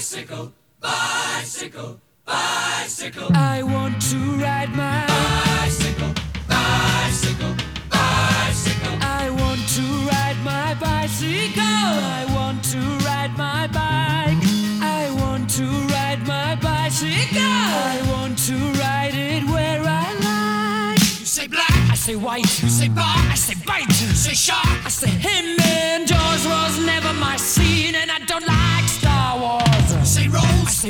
Bicycle, bicycle, bicycle. I want to ride my bicycle, bicycle, bicycle. I want to ride my bicycle. I want to ride my bike. I want to ride my bicycle. I want to ride it where I like. You say black, I say white. you say bar, I say bite. you say shark. I say him and Jaws was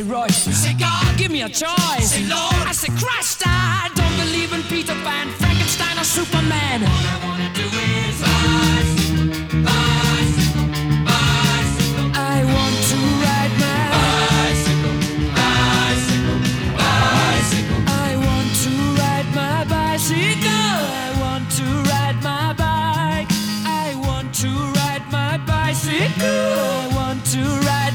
say God. Give me a choice. Say Lord. I say Christ. I don't believe in Peter Pan, Frankenstein, or Superman. All I wanna do is. I want to ride my. Bicycle, bicycle, bicycle. I want to ride my bicycle. I want to ride my bike. I want to ride my bicycle. I want to ride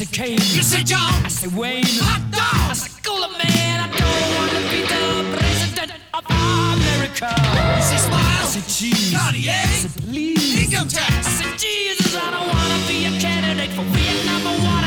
said Kane. You said John. I said Wayne. Hot dog. I said Cooler Man. I don't wanna be the president of America. You said Smile. I said Cheese. Eh? Cartier. I said Please. Income tax. I said Jesus. I don't wanna be a candidate for Vietnam War.